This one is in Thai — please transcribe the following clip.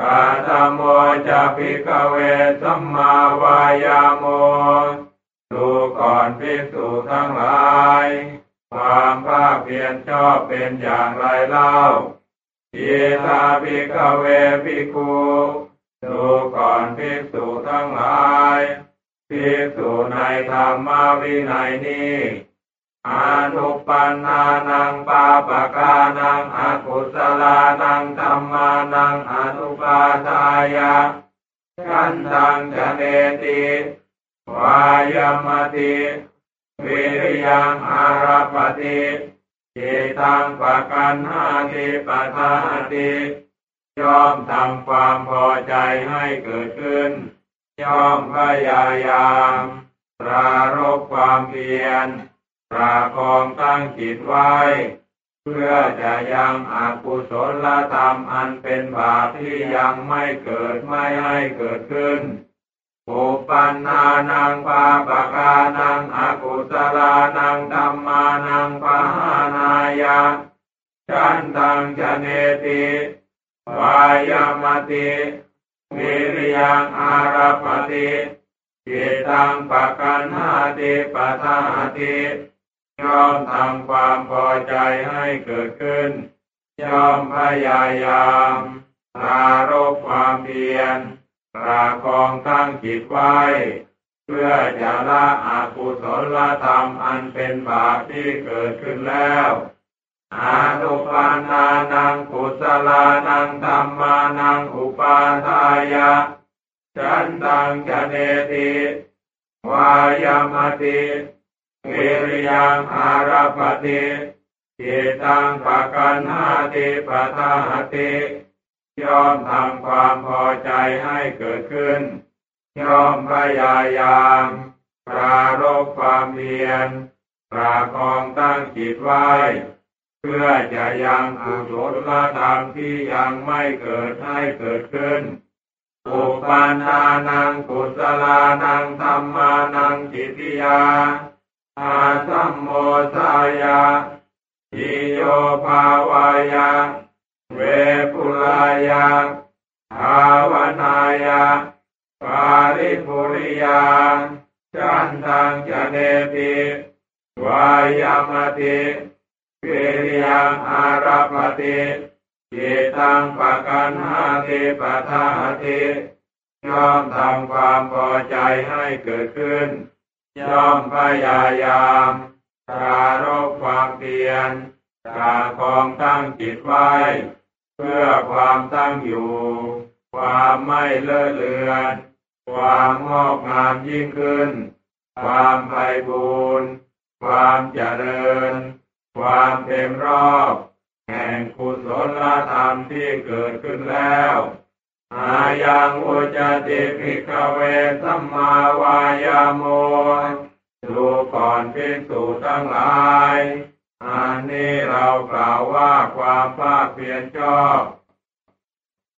กาธโมจะพิกเวสัมมาวายาโมดูก่อนภิกษุทั้งหลาย ความภาคเพียรชอบเป็นอย่างไรเล่าอิทาภิกเวภิกุดูก่อนภิกษุทั้งหลายภิกษุในธรรมวินัยนี้ อนุปันนานังปาปกานังอกุศลานังธรรมานังอนุปาทายะกันตังจะเนติวายมติวิริยังอารปติจิตังปะกันหาติปะทาติยอมทำความพอใจให้เกิดขึ้น ย่อมพยายามปรารบความเพียร ปราคองตั้งจิตไว้ เพื่อจะยังอกุศลธรรมอันเป็นบาปที่ยังไม่เกิดไม่ให้เกิดขึ้นอุปันนานังปาปกานังอกุศลานังธรรมานังปะหานายะชันตังจะเนติวายามติวิริยังอารปติจิตังปะกันหาติปะทาติ ย่อมทำความพอใจให้เกิดขึ้น ย่อมพยายามปรารบความเพียรปราคองตั้งจิตไว้ เพื่อจะละอกุศลธรรมอันเป็นบาปที่เกิดขึ้นแล้วอานุปานานังกุศลานังธรรมานังอุปาทายะฉันตังจะเนติ วายามติ วิริยังอารปติจิตังปะกันหาติปะทาติย่อมทำความพอใจให้เกิดขึ้น ย่อมพยายามปรารบความเพียรปราคองตั้งจิตไว้ เพื่อจะยังกุศลธรรมที่ยังไม่เกิดให้เกิดขึ้นอุปานานังกุศลานังธรรมานังจิติยา อาสัมโมสายาอิโยภาวายาเวปุลายาภาวนายาปาริปุริยาจันทังจเนติวายามติวิริยังอารปติจิตังปะกันหาติปะทาติย่อมทำความพอใจให้เกิดขึ้น ย่อมพยายามปรารบความเพียรปราคองตั้งจิตไว้ เพื่อความตั้งอยู่ ความไม่เลอะเลือน ความงอกงามยิ่งขึ้น ความไพบูรณ์ความเจริญ ความเต็มรอบ แห่งกุศลธรรมที่เกิดขึ้นแล้ว อายังอุจติภิกเวสัมมาวายโมดูก่อนภิกษุทั้งหลาย อันนี้เรากล่าวว่าความภาคเพียรชอบ